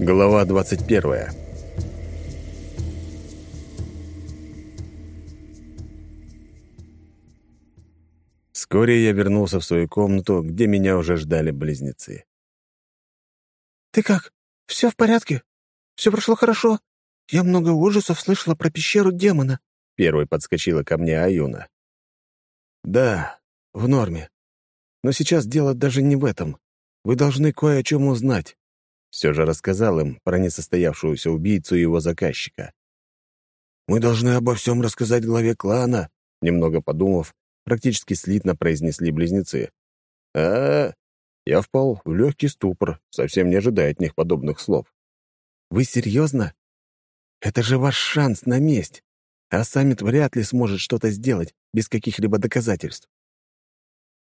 Глава 21 Вскоре я вернулся в свою комнату, где меня уже ждали близнецы. «Ты как? Все в порядке? Все прошло хорошо? Я много ужасов слышала про пещеру демона». Первой подскочила ко мне Аюна. «Да, в норме. Но сейчас дело даже не в этом. Вы должны кое о чем узнать». Все же рассказал им про несостоявшуюся убийцу и его заказчика. «Мы должны обо всем рассказать главе клана», немного подумав, практически слитно произнесли близнецы. а, -а, Я впал в легкий ступор, совсем не ожидая от них подобных слов. «Вы серьезно? Это же ваш шанс на месть, а саммит вряд ли сможет что-то сделать без каких-либо доказательств».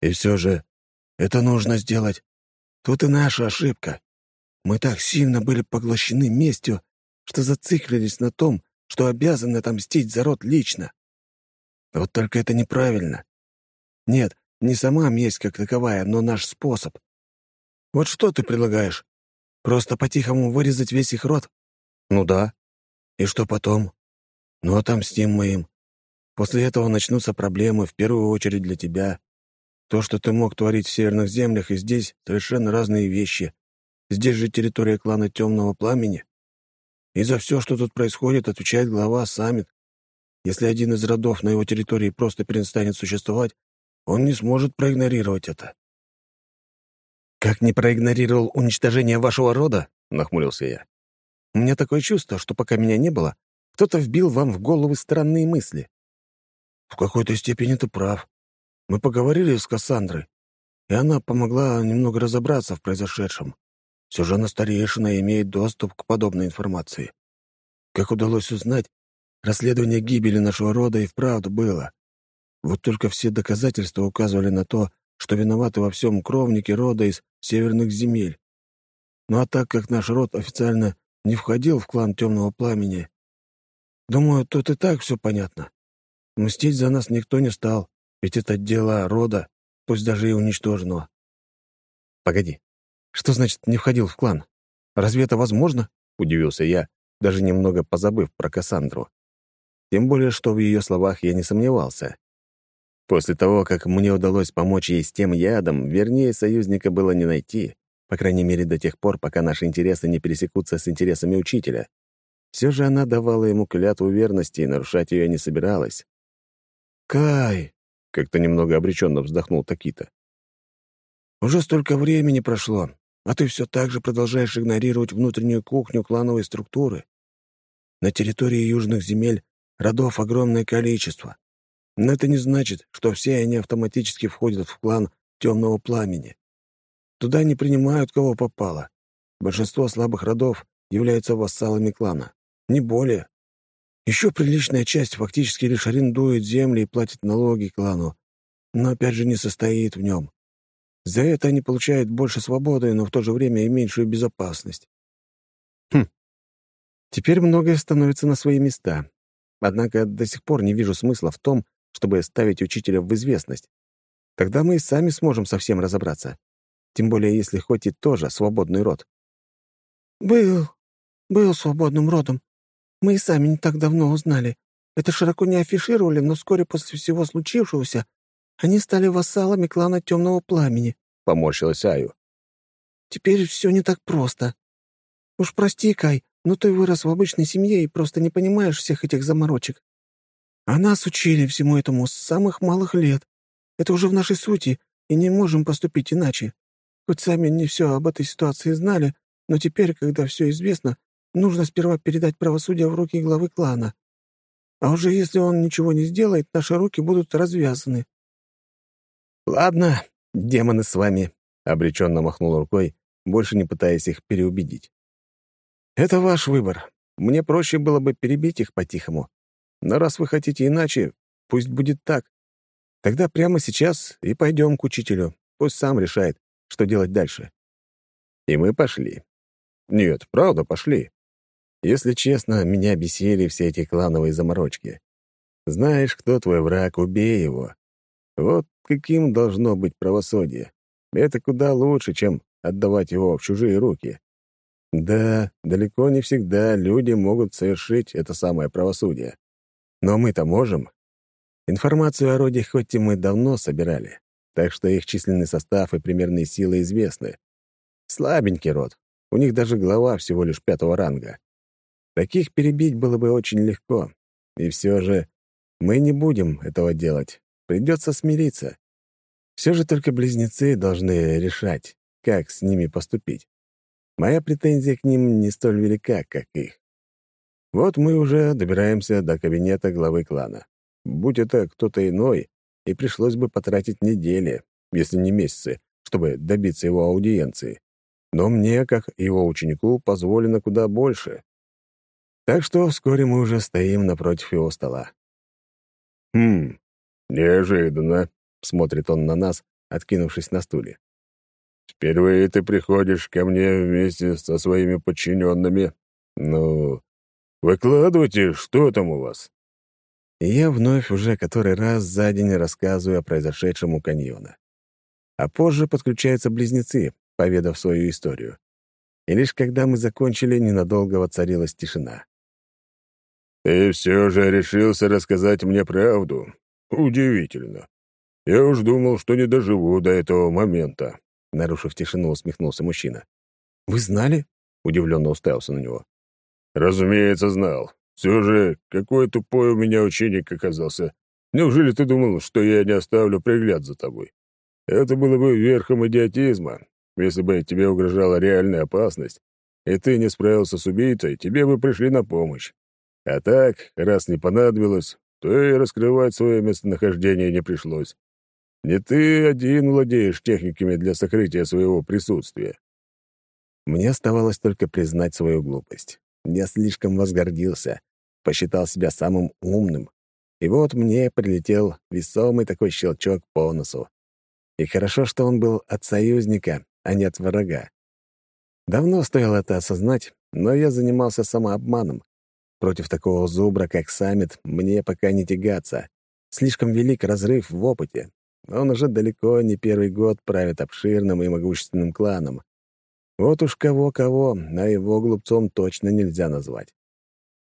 «И все же это нужно сделать. Тут и наша ошибка. Мы так сильно были поглощены местью, что зациклились на том, что обязаны отомстить за род лично. Вот только это неправильно. Нет, не сама месть как таковая, но наш способ. Вот что ты предлагаешь? Просто по-тихому вырезать весь их род? Ну да. И что потом? Ну, отомстим мы им. После этого начнутся проблемы, в первую очередь для тебя. То, что ты мог творить в северных землях, и здесь совершенно разные вещи. Здесь же территория клана Темного Пламени. И за все, что тут происходит, отвечает глава Саммит. Если один из родов на его территории просто перестанет существовать, он не сможет проигнорировать это. «Как не проигнорировал уничтожение вашего рода?» — нахмурился я. «У меня такое чувство, что пока меня не было, кто-то вбил вам в головы странные мысли». «В какой-то степени ты прав. Мы поговорили с Кассандрой, и она помогла немного разобраться в произошедшем. Все же она старейшина имеет доступ к подобной информации. Как удалось узнать, расследование гибели нашего рода и вправду было. Вот только все доказательства указывали на то, что виноваты во всем кровники рода из северных земель. Ну а так как наш род официально не входил в клан Темного Пламени, думаю, тут и так все понятно. Мстить за нас никто не стал, ведь это дело рода, пусть даже и уничтожено. Погоди, что значит не входил в клан? Разве это возможно? Удивился я, даже немного позабыв про Кассандру. Тем более, что в ее словах я не сомневался. После того, как мне удалось помочь ей с тем ядом, вернее, союзника было не найти, по крайней мере, до тех пор, пока наши интересы не пересекутся с интересами учителя. Все же она давала ему клятву верности и нарушать ее не собиралась. «Кай!» Как-то немного обреченно вздохнул Такита. «Уже столько времени прошло, а ты все так же продолжаешь игнорировать внутреннюю кухню клановой структуры. На территории южных земель родов огромное количество. Но это не значит, что все они автоматически входят в клан темного пламени. Туда не принимают кого попало. Большинство слабых родов являются вассалами клана. Не более. Еще приличная часть фактически лишь арендует земли и платит налоги клану, но опять же не состоит в нем. За это они получают больше свободы, но в то же время и меньшую безопасность. Хм. Теперь многое становится на свои места. Однако до сих пор не вижу смысла в том, чтобы ставить учителя в известность. Тогда мы и сами сможем совсем разобраться. Тем более, если хоть и тоже свободный род. «Был, был свободным родом», мы и сами не так давно узнали. Это широко не афишировали, но вскоре после всего случившегося они стали вассалами клана Темного Пламени», — поморщилась Аю. «Теперь все не так просто. Уж прости, Кай, но ты вырос в обычной семье и просто не понимаешь всех этих заморочек. А нас учили всему этому с самых малых лет. Это уже в нашей сути, и не можем поступить иначе. Хоть сами не все об этой ситуации знали, но теперь, когда все известно, Нужно сперва передать правосудие в руки главы клана. А уже если он ничего не сделает, наши руки будут развязаны». «Ладно, демоны с вами», — обреченно махнул рукой, больше не пытаясь их переубедить. «Это ваш выбор. Мне проще было бы перебить их по-тихому. Но раз вы хотите иначе, пусть будет так. Тогда прямо сейчас и пойдем к учителю. Пусть сам решает, что делать дальше». И мы пошли. Нет, правда, пошли. Если честно, меня бесили все эти клановые заморочки. Знаешь, кто твой враг, убей его. Вот каким должно быть правосудие. Это куда лучше, чем отдавать его в чужие руки. Да, далеко не всегда люди могут совершить это самое правосудие. Но мы-то можем. Информацию о роде хоть и мы давно собирали, так что их численный состав и примерные силы известны. Слабенький род. У них даже глава всего лишь пятого ранга. Таких перебить было бы очень легко. И все же мы не будем этого делать. Придется смириться. Все же только близнецы должны решать, как с ними поступить. Моя претензия к ним не столь велика, как их. Вот мы уже добираемся до кабинета главы клана. Будь это кто-то иной, и пришлось бы потратить недели, если не месяцы, чтобы добиться его аудиенции. Но мне, как его ученику, позволено куда больше. Так что вскоре мы уже стоим напротив его стола. «Хм, неожиданно», — смотрит он на нас, откинувшись на стуле. «Впервые ты приходишь ко мне вместе со своими подчиненными. Ну, выкладывайте, что там у вас?» Я вновь уже который раз за день рассказываю о произошедшем у каньона. А позже подключаются близнецы, поведав свою историю. И лишь когда мы закончили, ненадолго воцарилась тишина. «Ты все же решился рассказать мне правду. Удивительно. Я уж думал, что не доживу до этого момента», — нарушив тишину, усмехнулся мужчина. «Вы знали?» — удивленно уставился на него. «Разумеется, знал. Все же, какой тупой у меня ученик оказался. Неужели ты думал, что я не оставлю пригляд за тобой? Это было бы верхом идиотизма. Если бы тебе угрожала реальная опасность, и ты не справился с убийцей, тебе бы пришли на помощь. А так, раз не понадобилось, то и раскрывать свое местонахождение не пришлось. Не ты один владеешь техниками для сокрытия своего присутствия. Мне оставалось только признать свою глупость. Я слишком возгордился, посчитал себя самым умным. И вот мне прилетел весомый такой щелчок по носу. И хорошо, что он был от союзника, а не от врага. Давно стоило это осознать, но я занимался самообманом. Против такого зубра, как Саммит, мне пока не тягаться. Слишком велик разрыв в опыте. Он уже далеко не первый год правит обширным и могущественным кланом. Вот уж кого-кого, а его глупцом точно нельзя назвать.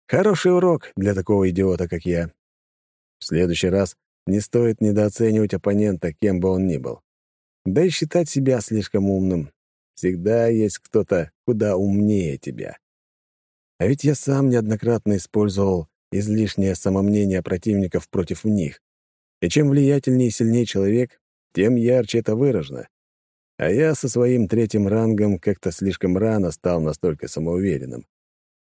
Хороший урок для такого идиота, как я. В следующий раз не стоит недооценивать оппонента, кем бы он ни был. Да и считать себя слишком умным. Всегда есть кто-то куда умнее тебя. А ведь я сам неоднократно использовал излишнее самомнение противников против них. И чем влиятельнее и сильнее человек, тем ярче это выражено. А я со своим третьим рангом как-то слишком рано стал настолько самоуверенным.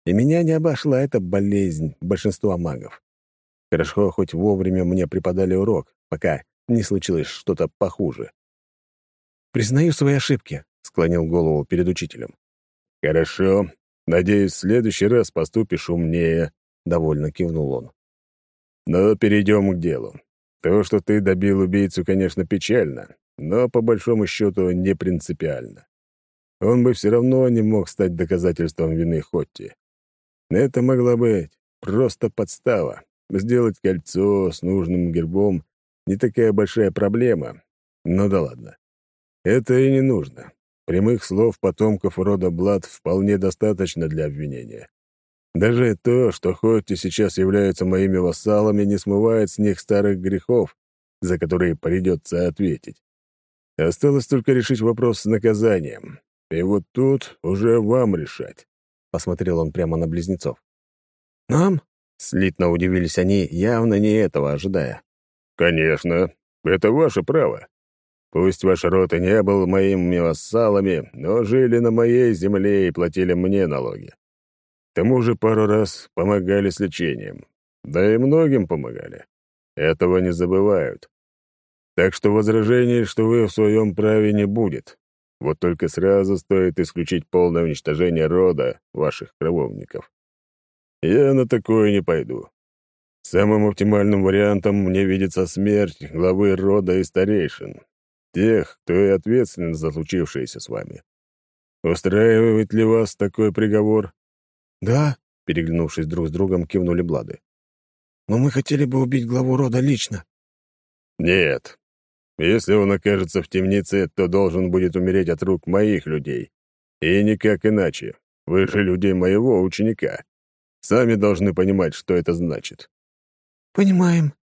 И меня не обошла эта болезнь большинства магов. Хорошо, хоть вовремя мне преподали урок, пока не случилось что-то похуже. «Признаю свои ошибки», — склонил голову перед учителем. «Хорошо. Надеюсь, в следующий раз поступишь умнее», — довольно кивнул он. «Но перейдем к делу. То, что ты добил убийцу, конечно, печально, но по большому счету не принципиально. Он бы все равно не мог стать доказательством вины Хотти. Это могла быть просто подстава. Сделать кольцо с нужным гербом — не такая большая проблема. Ну да ладно. Это и не нужно. Прямых слов потомков рода Блад вполне достаточно для обвинения. Даже то, что хоть и сейчас являются моими вассалами, не смывает с них старых грехов, за которые придется ответить. Осталось только решить вопрос с наказанием. И вот тут уже вам решать. — посмотрел он прямо на близнецов. «Нам?» — слитно удивились они, явно не этого ожидая. «Конечно, это ваше право. Пусть ваш род и не был моими вассалами, но жили на моей земле и платили мне налоги. К тому же пару раз помогали с лечением. Да и многим помогали. Этого не забывают. Так что возражений, что вы в своем праве не будет. Вот только сразу стоит исключить полное уничтожение рода ваших крововников. Я на такое не пойду. Самым оптимальным вариантом мне видится смерть главы рода и старейшин, тех, кто и ответственен за случившееся с вами. Устраивает ли вас такой приговор? Да, переглянувшись друг с другом, кивнули Блады. Но мы хотели бы убить главу рода лично. Нет, если он окажется в темнице, то должен будет умереть от рук моих людей. И никак иначе. Вы же людей моего ученика. Сами должны понимать, что это значит». «Понимаем.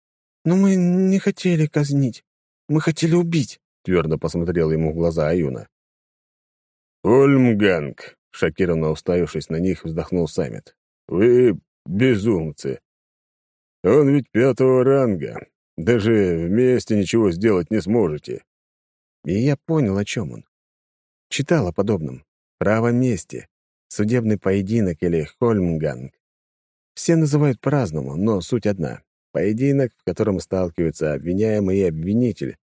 Но мы не хотели казнить. Мы хотели убить», — твердо посмотрел ему в глаза Аюна. «Ольмганг», — шокированно уставившись на них, вздохнул Саммит. «Вы безумцы. Он ведь пятого ранга. Даже вместе ничего сделать не сможете». И я понял, о чем он. Читал о подобном. Право мести, судебный поединок или хольмганг. Все называют по-разному, но суть одна. Поединок, в котором сталкиваются обвиняемый и обвинитель.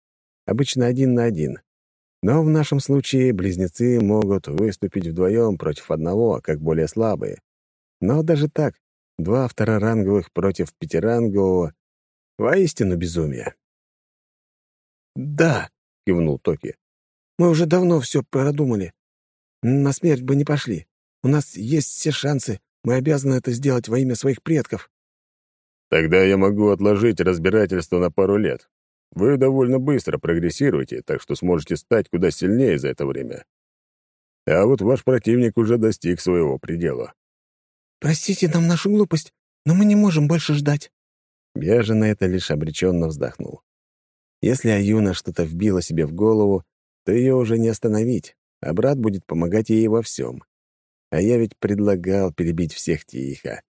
Обычно один на один. Но в нашем случае близнецы могут выступить вдвоем против одного, как более слабые. Но даже так, два второранговых против пятирангового — воистину безумие. «Да», — кивнул Токи, — «мы уже давно все продумали. На смерть бы не пошли. У нас есть все шансы. Мы обязаны это сделать во имя своих предков». Тогда я могу отложить разбирательство на пару лет. Вы довольно быстро прогрессируете, так что сможете стать куда сильнее за это время. А вот ваш противник уже достиг своего предела. «Простите нам нашу глупость, но мы не можем больше ждать». Я же на это лишь обреченно вздохнул. Если Аюна что-то вбила себе в голову, то ее уже не остановить, а брат будет помогать ей во всем. А я ведь предлагал перебить всех тихо.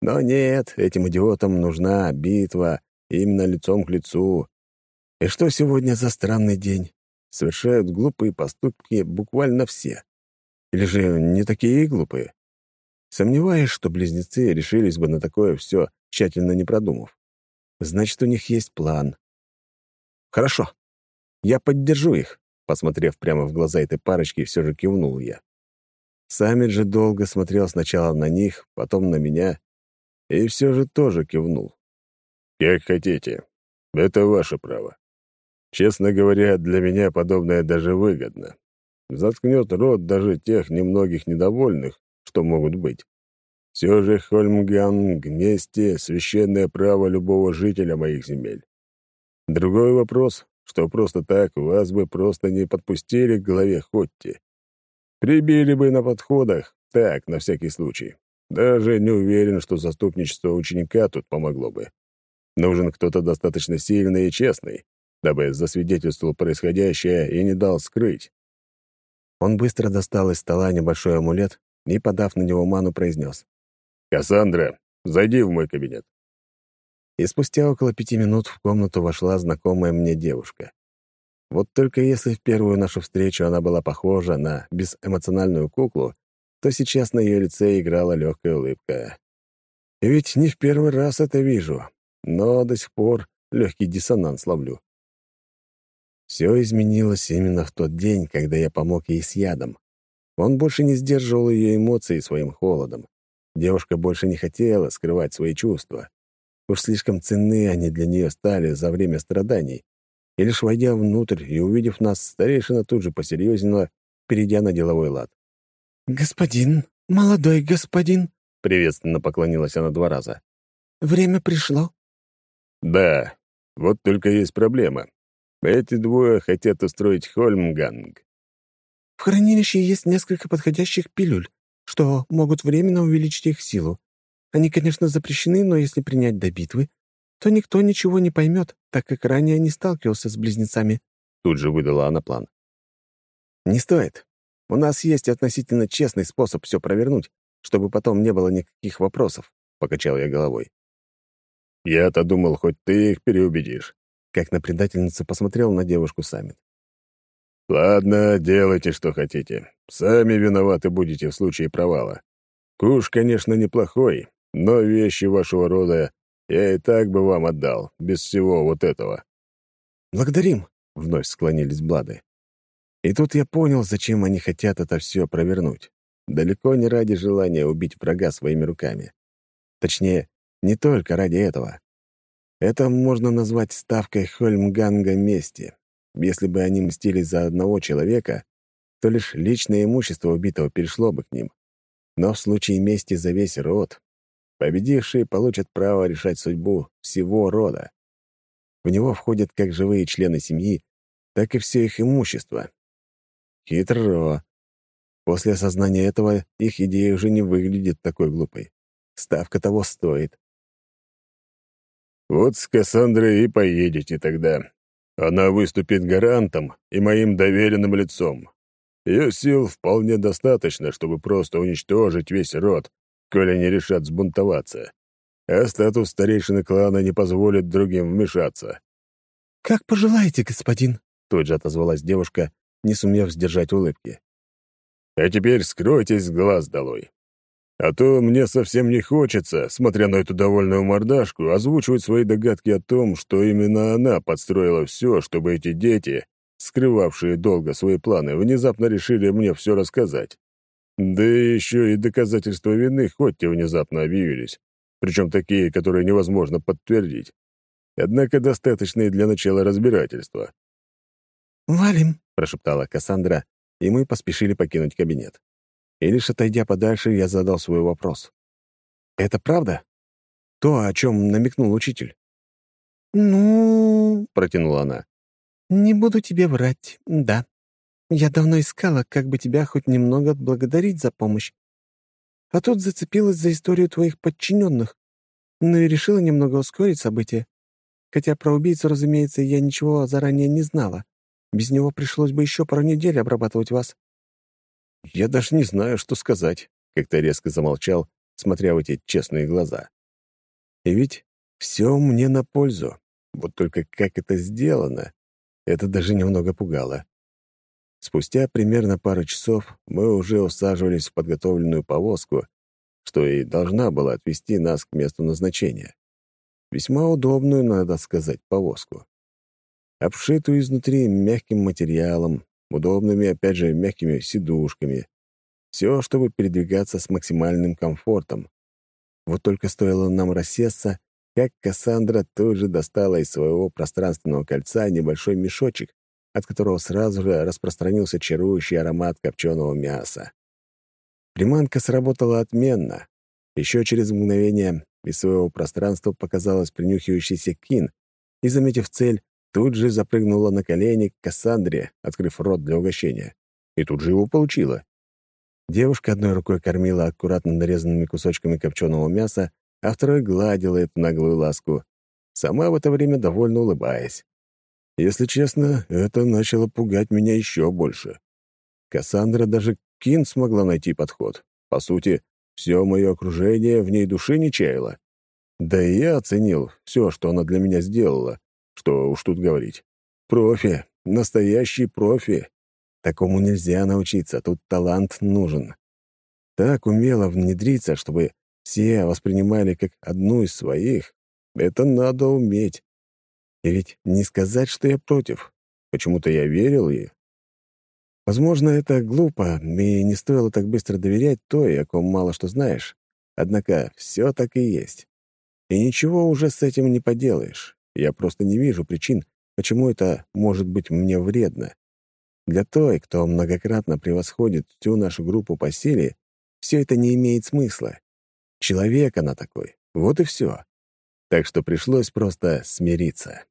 Но нет, этим идиотам нужна битва именно лицом к лицу. И что сегодня за странный день? Совершают глупые поступки буквально все. Или же не такие глупые? Сомневаюсь, что близнецы решились бы на такое все, тщательно не продумав. Значит, у них есть план. Хорошо. Я поддержу их. Посмотрев прямо в глаза этой парочки, все же кивнул я. Самит же долго смотрел сначала на них, потом на меня и все же тоже кивнул. «Как хотите. Это ваше право. Честно говоря, для меня подобное даже выгодно. Заткнет рот даже тех немногих недовольных, что могут быть. Все же Хольмганг вместе — священное право любого жителя моих земель. Другой вопрос, что просто так вас бы просто не подпустили к голове Хотти. Прибили бы на подходах, так, на всякий случай. Даже не уверен, что заступничество ученика тут помогло бы. Нужен кто-то достаточно сильный и честный, дабы засвидетельствовал происходящее и не дал скрыть. Он быстро достал из стола небольшой амулет и, подав на него ману, произнес. «Кассандра, зайди в мой кабинет». И спустя около пяти минут в комнату вошла знакомая мне девушка. Вот только если в первую нашу встречу она была похожа на безэмоциональную куклу, то сейчас на ее лице играла легкая улыбка. И ведь не в первый раз это вижу, но до сих пор легкий диссонанс ловлю. Все изменилось именно в тот день, когда я помог ей с ядом. Он больше не сдерживал ее эмоции своим холодом. Девушка больше не хотела скрывать свои чувства. Уж слишком ценны они для нее стали за время страданий. И лишь войдя внутрь и увидев нас, старейшина тут же посерьезнела, перейдя на деловой лад. «Господин, молодой господин», — приветственно поклонилась она два раза. «Время пришло». «Да, вот только есть проблема. Эти двое хотят устроить Хольмганг». «В хранилище есть несколько подходящих пилюль, что могут временно увеличить их силу. Они, конечно, запрещены, но если принять до битвы, то никто ничего не поймет, так как ранее не сталкивался с близнецами». Тут же выдала она план. «Не стоит. У нас есть относительно честный способ все провернуть, чтобы потом не было никаких вопросов», — покачал я головой. «Я-то думал, хоть ты их переубедишь», — как на предательницу посмотрел на девушку Самит. «Ладно, делайте, что хотите. Сами виноваты будете в случае провала. Куш, конечно, неплохой, но вещи вашего рода я и так бы вам отдал, без всего вот этого». «Благодарим», — вновь склонились Блады. И тут я понял, зачем они хотят это все провернуть. Далеко не ради желания убить врага своими руками. Точнее, не только ради этого. Это можно назвать ставкой Хольмганга мести. Если бы они мстили за одного человека, то лишь личное имущество убитого перешло бы к ним. Но в случае мести за весь род, победившие получат право решать судьбу всего рода. В него входят как живые члены семьи, так и все их имущество, Хитро. После осознания этого их идея уже не выглядит такой глупой. Ставка того стоит. «Вот с Кассандрой и поедете тогда. Она выступит гарантом и моим доверенным лицом. Ее сил вполне достаточно, чтобы просто уничтожить весь род, коли они решат сбунтоваться. А статус старейшины клана не позволит другим вмешаться». «Как пожелаете, господин», — тут же отозвалась девушка, не сумев сдержать улыбки. А теперь скройтесь с глаз долой. А то мне совсем не хочется, смотря на эту довольную мордашку, озвучивать свои догадки о том, что именно она подстроила все, чтобы эти дети, скрывавшие долго свои планы, внезапно решили мне все рассказать. Да еще и доказательства вины хоть и внезапно объявились, причем такие, которые невозможно подтвердить. Однако достаточные для начала разбирательства. «Валим», — прошептала Кассандра, и мы поспешили покинуть кабинет. И лишь отойдя подальше, я задал свой вопрос. «Это правда? То, о чем намекнул учитель?» «Ну...» — протянула она. «Не буду тебе врать, да. Я давно искала, как бы тебя хоть немного отблагодарить за помощь. А тут зацепилась за историю твоих подчиненных, ну и решила немного ускорить события. Хотя про убийцу, разумеется, я ничего заранее не знала. Без него пришлось бы еще пару недель обрабатывать вас». «Я даже не знаю, что сказать», — как-то резко замолчал, смотря в эти честные глаза. «И ведь все мне на пользу. Вот только как это сделано, это даже немного пугало. Спустя примерно пару часов мы уже усаживались в подготовленную повозку, что и должна была отвезти нас к месту назначения. Весьма удобную, надо сказать, повозку обшитую изнутри мягким материалом, удобными, опять же, мягкими сидушками. Все, чтобы передвигаться с максимальным комфортом. Вот только стоило нам рассесться, как Кассандра тут же достала из своего пространственного кольца небольшой мешочек, от которого сразу же распространился чарующий аромат копченого мяса. Приманка сработала отменно. Еще через мгновение из своего пространства показалась принюхивающийся кин, и, заметив цель, Тут же запрыгнула на колени к Кассандре, открыв рот для угощения. И тут же его получила. Девушка одной рукой кормила аккуратно нарезанными кусочками копченого мяса, а второй гладила эту наглую ласку, сама в это время довольно улыбаясь. Если честно, это начало пугать меня еще больше. Кассандра даже Кин смогла найти подход. По сути, все мое окружение в ней души не чаяло. Да и я оценил все, что она для меня сделала, что уж тут говорить. Профи, настоящий профи. Такому нельзя научиться, тут талант нужен. Так умело внедриться, чтобы все воспринимали как одну из своих, это надо уметь. И ведь не сказать, что я против. Почему-то я верил ей. Возможно, это глупо, и не стоило так быстро доверять той, о ком мало что знаешь. Однако все так и есть. И ничего уже с этим не поделаешь. Я просто не вижу причин, почему это может быть мне вредно. Для той, кто многократно превосходит всю нашу группу по силе, все это не имеет смысла. Человек она такой, вот и все. Так что пришлось просто смириться.